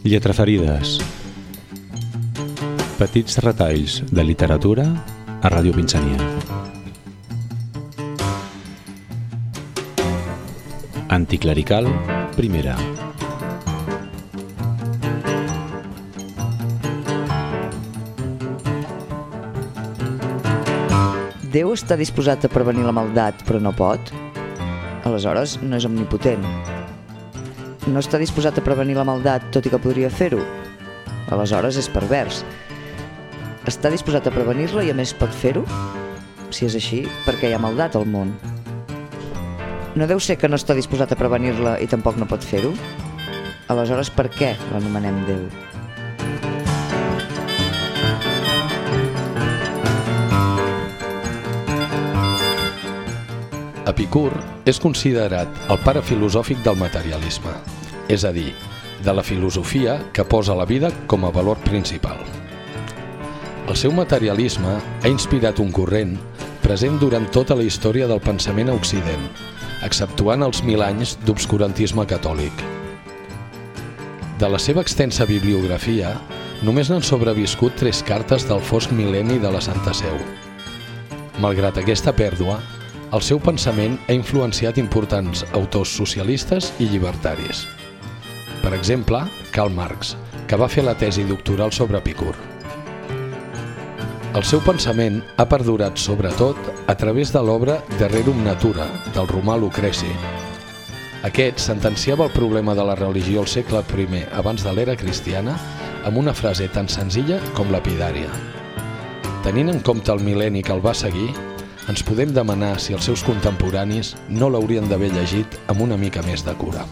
Lletraferides. Petits retalls de literatura a Ràdio Pinsania. Anticlerical, primera. Déu està disposat a prevenir la maldat, però no pot? Aleshores, no és omnipotent. No està disposat a prevenir la maldat, tot i que podria fer-ho? Aleshores és pervers. Està disposat a prevenir-la i a més pot fer-ho? Si és així, per què hi ha maldat al món? No deu ser que no està disposat a prevenir-la i tampoc no pot fer-ho? Aleshores, per què l'anomenem Déu? Epicur és considerat el pare filosòfic del materialisme, és a dir, de la filosofia que posa la vida com a valor principal. El seu materialisme ha inspirat un corrent present durant tota la història del pensament a Occident, exceptuant els mil anys d'obscurantisme catòlic. De la seva extensa bibliografia, només n'han sobreviscut tres cartes del fosc mil·lenni de la Santa Seu. Malgrat aquesta pèrdua, el seu pensament ha influenciat importants autors socialistes i llibertaris. Per exemple, Karl Marx, que va fer la tesi doctoral sobre Epicur. El seu pensament ha perdurat sobretot a través de l'obra De Rerum Natura, del romà Lucreci. Aquest sentenciava el problema de la religió al segle I abans de l'era cristiana amb una frase tan senzilla com lapidària. Tenint en compte el mil·lenni que el va seguir, ens podem demanar si els seus contemporanis no l'haurien d'haver llegit amb una mica més de cura.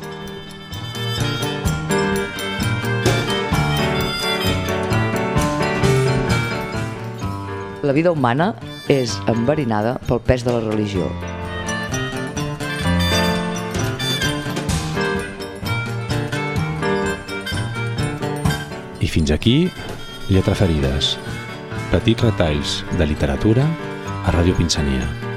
La vida humana és enverinada pel pes de la religió. I fins aquí, Lletraferides. Petits retalls de literatura a Ràdio Pinsania.